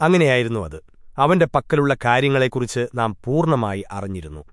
അങ്ങനെയായിരുന്നു അത്. അവന്റെ പക്കലുള്ള കാര്യങ്ങളെക്കുറിച്ച് നാം പൂർണമായി അറിഞ്ഞിരുന്നു.